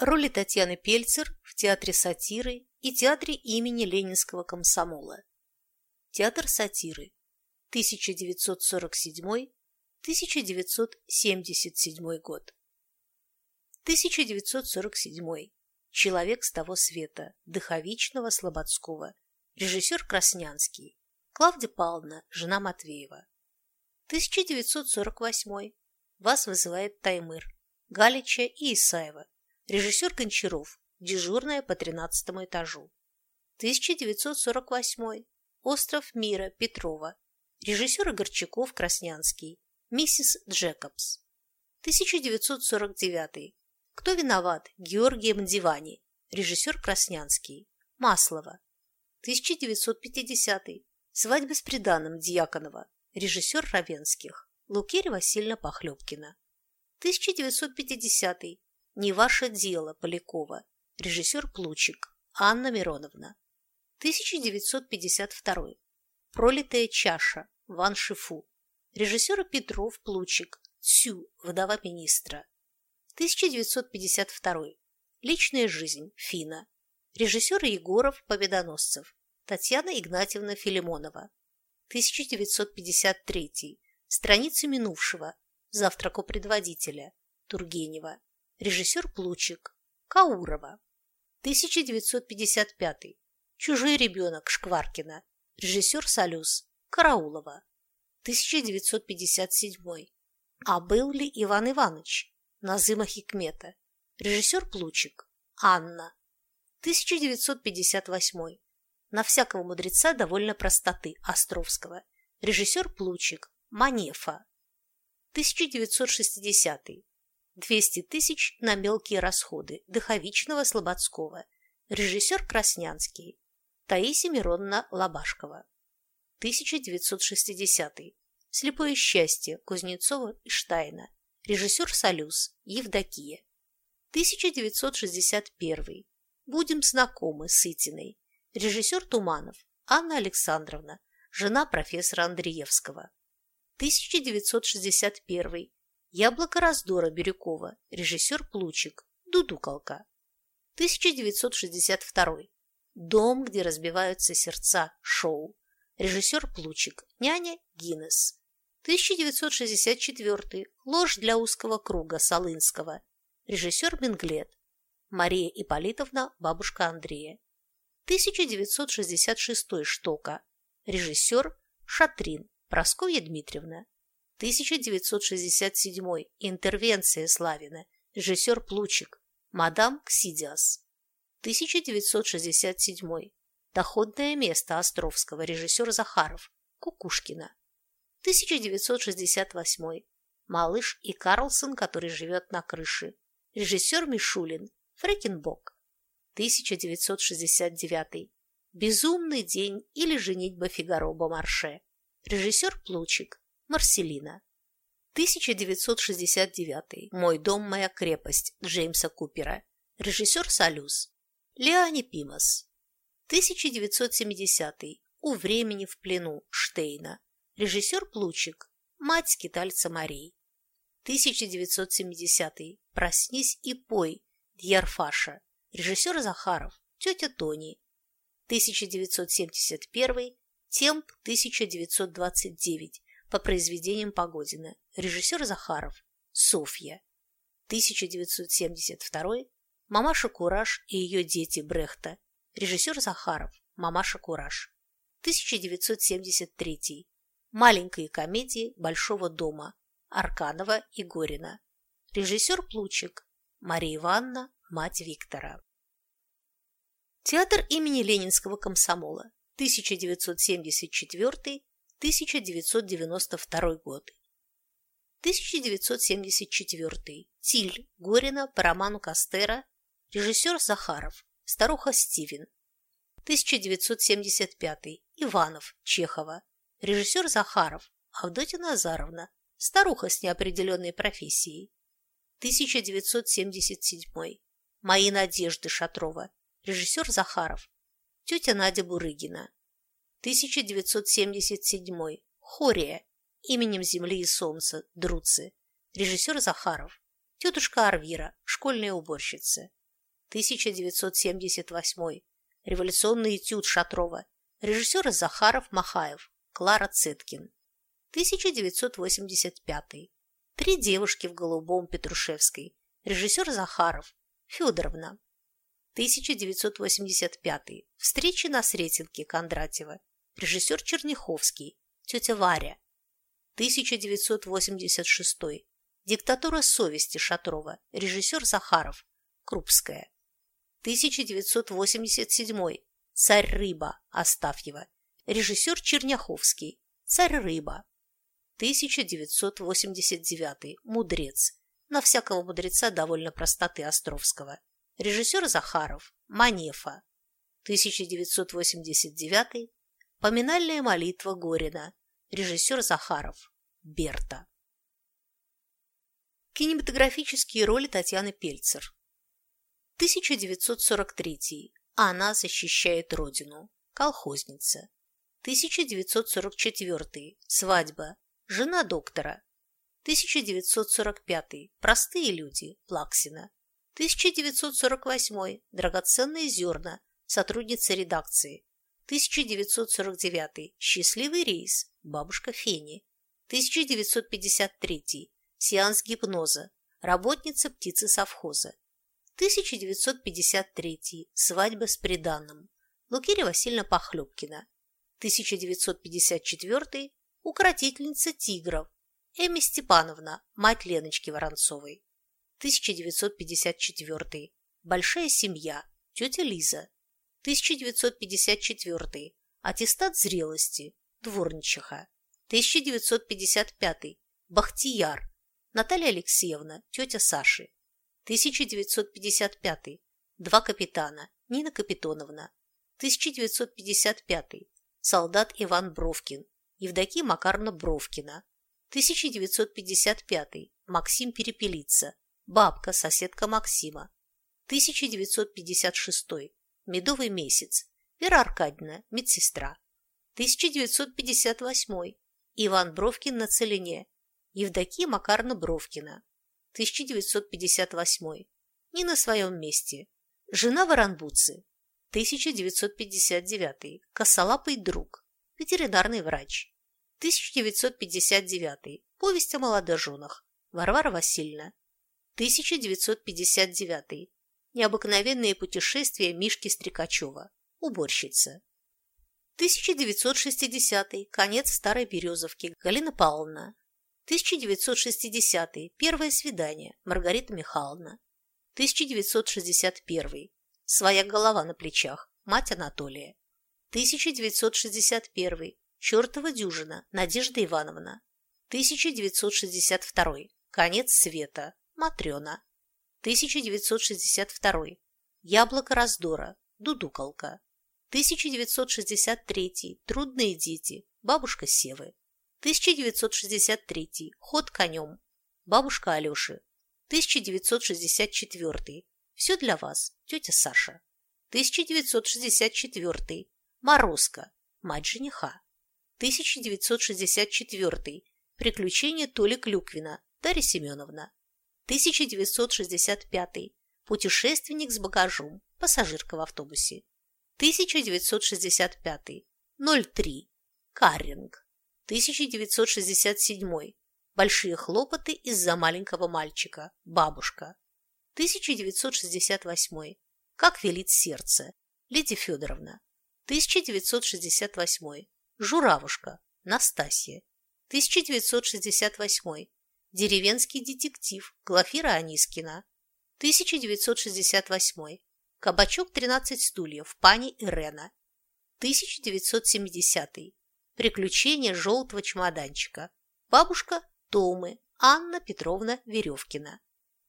Роли Татьяны Пельцер в Театре сатиры и Театре имени Ленинского комсомола. Театр сатиры. 1947-1977 год. 1947. Человек с того света. Дыховичного Слободского. Режиссер Краснянский. Клавдия Павловна, жена Матвеева. 1948. Вас вызывает Таймыр. Галича и Исаева. Режиссер Гончаров. Дежурная по 13 этажу. 1948. Остров мира. Петрова. Режиссер Горчаков. Краснянский. Миссис Джекобс. 1949. Кто виноват? Георгий Мдивани. Режиссер Краснянский. Маслова. 1950. Свадьба с приданым Дьяконова. Режиссер Равенских. Лукерья Васильевна Похлебкина. 1950. Не ваше дело, Полякова. Режиссер Плучик. Анна Мироновна. 1952. Пролитая чаша. Ван Шифу. Режиссер Петров Плучик. Цю. Вдова министра. 1952. Личная жизнь. Фина. Режиссер Егоров Победоносцев. Татьяна Игнатьевна Филимонова. 1953. Страницы минувшего. Завтрак у предводителя. Тургенева. Режиссер Плучик. Каурова. 1955. Чужой ребенок Шкваркина. Режиссер Солюс. Караулова. 1957. А был ли Иван Иванович? Назыма Хикмета. Режиссер Плучик. Анна. 1958. На всякого мудреца довольно простоты Островского. Режиссер Плучик. Манефа. 1960. 200 тысяч на мелкие расходы Дыховичного Слободского. Режиссер Краснянский. Таисия Миронна Лобашкова. 1960. Слепое счастье Кузнецова и Штайна. Режиссер Солюс. Евдокия. 1961. Будем знакомы с Итиной. Режиссер Туманов. Анна Александровна. Жена профессора Андреевского. 1961. Яблоко раздора Бирюкова. Режиссер Плучик. Дудукалка. 1962. Дом, где разбиваются сердца. Шоу. Режиссер Плучик. Няня Гиннес. 1964. Ложь для узкого круга Солынского. Режиссер Менглет. Мария Ипполитовна, бабушка Андрея. 1966. Штока. Режиссер Шатрин. Прасковья Дмитриевна. 1967. Интервенция Славина. Режиссер Плучик. Мадам Ксидиас. 1967. Доходное место Островского. Режиссер Захаров. Кукушкина. 1968. Малыш и Карлсон, который живет на крыше. Режиссер Мишулин. Фрекенбок. 1969. Безумный день или женитьба Фигаро Бомарше. Режиссер Плучик. Марселина. 1969. Мой дом, моя крепость. Джеймса Купера. Режиссер Солюс. Леони Пимас. 1970. У времени в плену. Штейна. Режиссер Плучик. Мать скитальца Марии. 1970. Проснись и пой. Дьярфаша. Режиссер Захаров. Тетя Тони. 1971. Темп 1929 по произведениям Погодина. Режиссер Захаров. Софья. 1972. Мамаша Кураж и ее дети Брехта. Режиссер Захаров. Мамаша Кураж. 1973. Маленькие комедии Большого дома. Арканова и Горина. Режиссер Плучик. Мария Ивановна, мать Виктора. Театр имени Ленинского комсомола. 1974-1992 годы. 1974. Тиль. Горина по роману Кастера. Режиссер Захаров. Старуха Стивен. 1975. Иванов. Чехова. Режиссер Захаров. Авдотья Назаровна. Старуха с неопределенной профессией. 1977. Мои надежды Шатрова. Режиссер Захаров. Тетя Надя Бурыгина. 1977. Хория. Именем Земли и Солнца. Друцы. Режиссер Захаров. Тетушка Арвира. Школьная уборщица. 1978. Революционный этюд Шатрова. Режиссеры Захаров, Махаев, Клара Цеткин. 1985. Три девушки в голубом Петрушевской. Режиссер Захаров, Федоровна. 1985. Встречи на Сретенке Кондратьева. Режиссер Черняховский, тетя Варя. 1986. Диктатура совести Шатрова. Режиссер Захаров. Крупская. 1987. Царь-рыба Астафьева. Режиссер Черняховский. Царь-рыба. 1989. Мудрец. На всякого мудреца довольно простоты Островского. Режиссер Захаров. Манефа. 1989. Поминальная молитва Горина. Режиссер Захаров. Берта. Кинематографические роли Татьяны Пельцер. 1943. Она защищает родину. Колхозница. 1944. Свадьба. Жена доктора. 1945. Простые люди. Плаксина. 1948. Драгоценные зерна. Сотрудница редакции. 1949. Счастливый рейс. Бабушка Фени. 1953. Сеанс гипноза. Работница птицы совхоза. 1953. Свадьба с приданным. Лукерья Васильевна Похлебкина. 1954. Укротительница тигров. Эми Степановна, мать Леночки Воронцовой. 1954. Большая семья. Тетя Лиза. 1954. Аттестат зрелости. Дворничиха. 1955. Бахтияр. Наталья Алексеевна, тетя Саши. 1955. Два капитана. Нина Капитоновна. 1955. Солдат Иван Бровкин. Евдокия Макаровна Бровкина. 1955. Максим Перепелица. Бабка, соседка Максима. 1956. Медовый месяц. Вера Аркадьевна, медсестра. 1958. Иван Бровкин на целине. Евдокия Макаровна Бровкина. 1958. Не на своем месте. Жена Воронбуцы. 1959. Косолапый друг. Ветеринарный врач. 1959. Повесть о молодоженах. Варвара Васильевна. 1959. Необыкновенные путешествия Мишки Стрекачева. Уборщица. 1960. Конец Старой Березовки. Галина Павловна. 1960. Первое свидание. Маргарита Михайловна. 1961. Своя голова на плечах. Мать Анатолия. 1961. Чертова дюжина. Надежда Ивановна. 1962. Конец света. Матрена. 1962. Яблоко раздора. Дудуколка. 1963. Трудные дети. Бабушка Севы. 1963. Ход конем. Бабушка Алеши. 1964. Все для вас, тетя Саша. 1964. Морозко. Мать жениха. 1964. Приключения Толи Клюквина. Дарья Семеновна. 1965. Путешественник с багажом. Пассажирка в автобусе. 1965. 03. Карринг. 1967. Большие хлопоты из-за маленького мальчика. Бабушка. 1968. Как велит сердце. Леди Федоровна. 1968. Журавушка. Настасья. 1968. Деревенский детектив. Глафира Анискина. 1968. Кабачок 13 стульев. Пани Ирена. 1970. Приключения желтого чемоданчика. Бабушка Томы Анна Петровна Веревкина.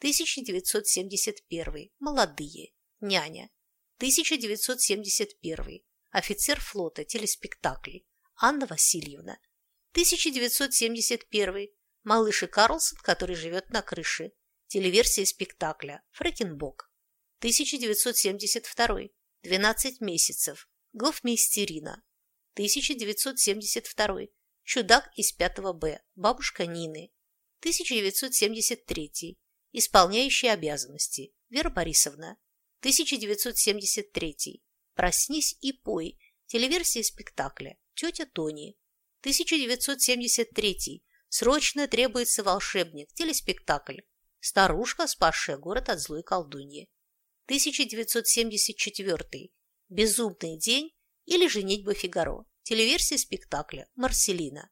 1971. Молодые. Няня. 1971. Офицер флота. Телеспектакли. Анна Васильевна. 1971. Малыш и Карлсон, который живет на крыше. Телеверсия спектакля. Фрэкенбок. 1972. 12 месяцев. Гофмейстерина. 1972. Чудак из 5 Б. Бабушка Нины. 1973. Исполняющая обязанности. Вера Борисовна. 1973. Проснись и пой. Телеверсия спектакля. Тетя Тони. 1973. Срочно требуется волшебник. Телеспектакль. Старушка, спасшая город от злой колдуньи. 1974. Безумный день или женитьба Фигаро. Телеверсия спектакля «Марселина».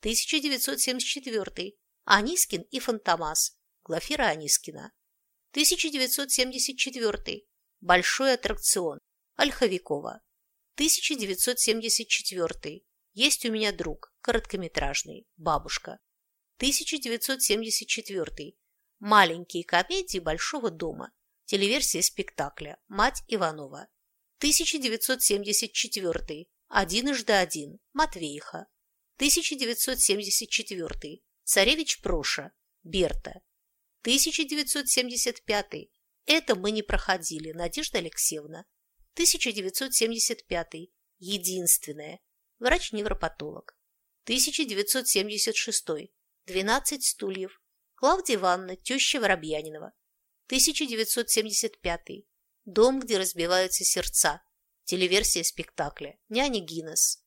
1974. Анискин и Фантомас. Глафира Анискина. 1974. Большой аттракцион. Ольховикова. 1974. Есть у меня друг. Короткометражный. Бабушка. 1974. Маленькие комедии Большого дома. Телеверсия спектакля «Мать Иванова». 1974. Одиножды один. Матвеиха. 1974. Царевич Проша. Берта. 1975. Это мы не проходили. Надежда Алексеевна. 1975. Единственное. Врач-невропатолог. 1976. 12 стульев. Клавдия Ивановна, теща Воробьянинова. 1975. Дом, где разбиваются сердца. Телеверсия спектакля. Няня Гиннес.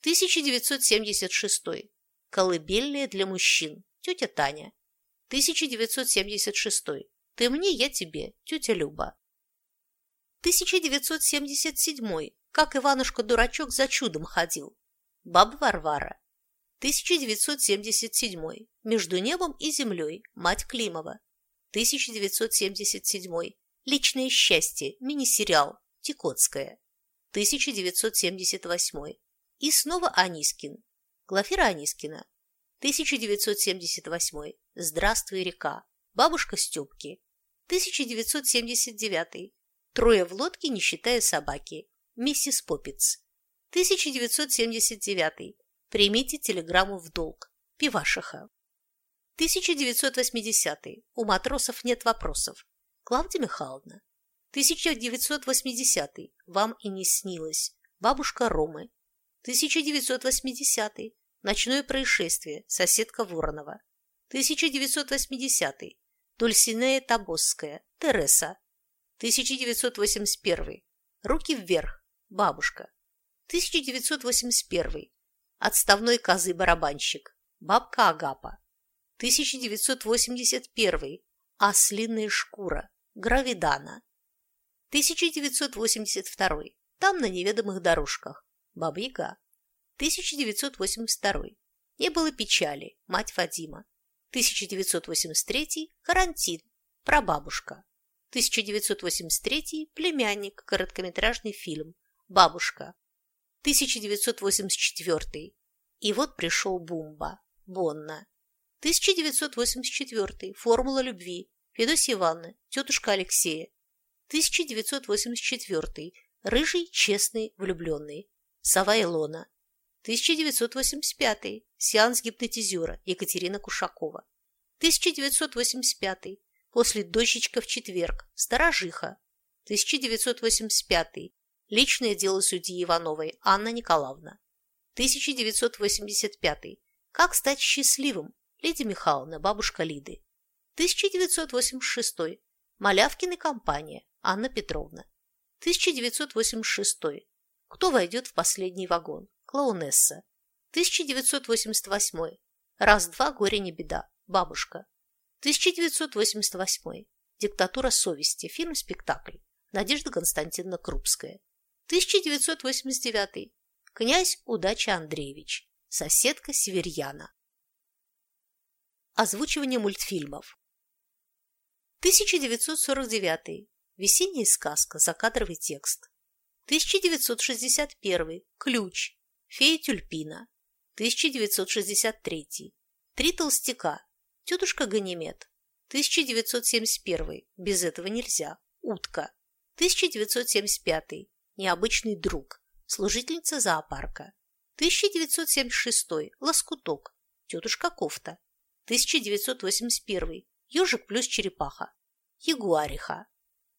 1976. Колыбельная для мужчин. Тетя Таня. 1976. Ты мне, я тебе. Тетя Люба. 1977. Как Иванушка-дурачок за чудом ходил. Баба Варвара. 1977. Между небом и землей. Мать Климова. 1977. Личное счастье. Мини-сериал. Тикотская. 1978. И снова Анискин. Глафира Анискина. 1978. Здравствуй, река. Бабушка Степки. 1979. Трое в лодке, не считая собаки. Миссис Поппиц. 1979. Примите телеграмму в долг. Пивашиха. 1980. У матросов нет вопросов. Клавдия Михайловна. 1980. Вам и не снилось. Бабушка Ромы. 1980. Ночное происшествие. Соседка Воронова. 1980. Дульсинея Табосская. Тереса. 1981. Руки вверх. Бабушка. 1981. Отставной козы-барабанщик. Бабка Агапа. 1981. Ослиная шкура. Гравидана. 1982. Там на неведомых дорожках. Баба-Яга. 1982. Не было печали. Мать Вадима. 1983. Карантин. Прабабушка. 1983. Племянник. Короткометражный фильм. Бабушка. 1984. И вот пришел Бумба. Бонна. 1984. Формула любви. Федосия Ивановна. Тетушка Алексея. 1984. Рыжий, честный, влюбленный. Сова Илона. 1985. Сеанс гипнотизера Екатерина Кушакова. 1985. После дощечка в четверг. Сторожиха. 1985. Личное дело судьи Ивановой Анна Николаевна. 1985. Как стать счастливым? Лидия Михайловна, бабушка Лиды. 1986. Малявкин и компания. Анна Петровна. 1986. Кто войдет в последний вагон? Клоунесса. 1988. Раз-два, горе не беда. Бабушка. 1988. Диктатура совести. Фильм-спектакль. Надежда Константиновна Крупская. 1989. Князь Удача Андреевич. Соседка Северьяна. Озвучивание мультфильмов. 1949. Весенняя сказка. Закадровый текст. 1961. Ключ. Фея тюльпина. 1963. Три толстяка. Тетушка Ганимед. 1971. Без этого нельзя. Утка. 1975. Необычный друг. Служительница зоопарка. 1976. Лоскуток. Тетушка Кофта. 1981. Ежик плюс черепаха. Ягуариха.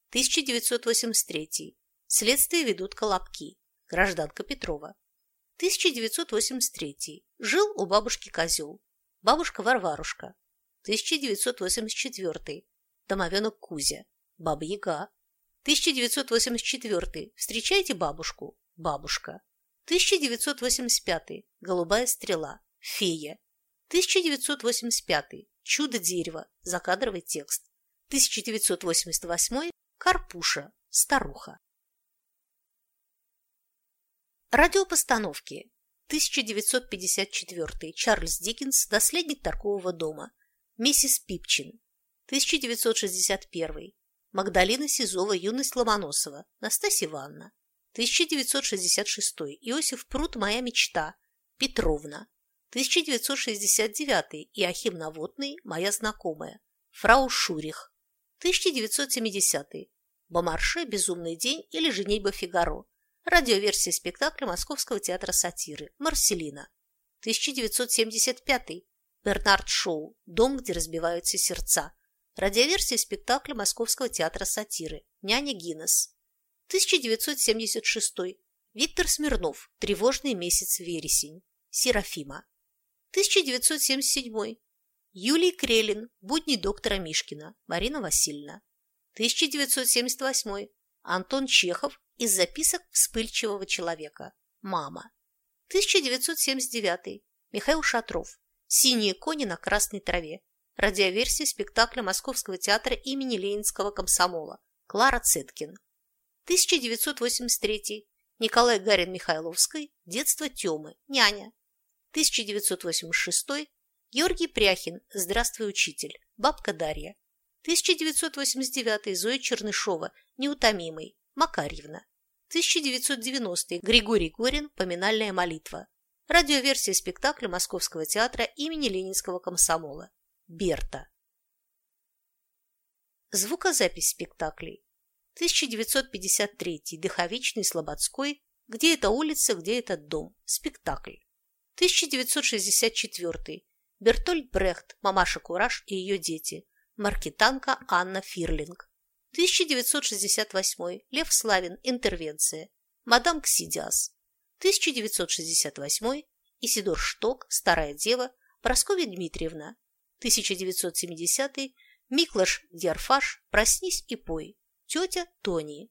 1983. Следствие ведут Колобки. Гражданка Петрова. 1983. Жил у бабушки козел. Бабушка Варварушка. 1984. Домовенок Кузя. Баба Яга. 1984. Встречайте бабушку. Бабушка. 1985. Голубая стрела. Фея. 1985. Чудо дерева. Закадровый текст. 1988. Карпуша. Старуха. Радиопостановки. 1954. Чарльз Диккенс. Наследник торгового дома. Миссис Пипчин. 1961. Магдалина Сизова. Юность Ломоносова. Настасья Ивановна. 1966. Иосиф Прут. Моя мечта. Петровна. 1969. Иохим Наводный. Моя знакомая. Фрау Шурих. 1970. Бомарше. Безумный день или Женитьба Фигаро. Радиоверсия спектакля Московского театра сатиры «Марселина». 1975. Бернард Шоу «Дом, где разбиваются сердца». Радиоверсия спектакля Московского театра сатиры «Няня Гиннес». 1976. Виктор Смирнов «Тревожный месяц вересень». Серафима. 1977. Юлий Крелин «Будни доктора Мишкина». Марина Васильевна. 1978. Антон Чехов из записок вспыльчивого человека. Мама. 1979. Михаил Шатров. Синие кони на красной траве. Радиоверсия спектакля Московского театра имени Ленинского комсомола. Клара Цеткин. 1983. Николай Гарин-Михайловский. Детство Тёмы. Няня. 1986. Георгий Пряхин. Здравствуй, учитель. Бабка Дарья. 1989. Зоя Чернышова. Неутомимый. Макарьевна. 1990 Григорий Горин «Поминальная молитва». Радиоверсия спектакля Московского театра имени Ленинского комсомола. Берта. Звукозапись спектаклей. 1953 Дыховичный Слободской «Где эта улица, где этот дом?» Спектакль. 1964 Бертольд Брехт «Мамаша Кураж и ее дети». Маркетанка Анна Фирлинг. 1968. Лев Славин. Интервенция. Мадам Ксидиас. 1968. Исидор Шток. Старая дева. Прасковья Дмитриевна. 1970. Миклаш Дьярфаш. Проснись и пой. Тетя Тони.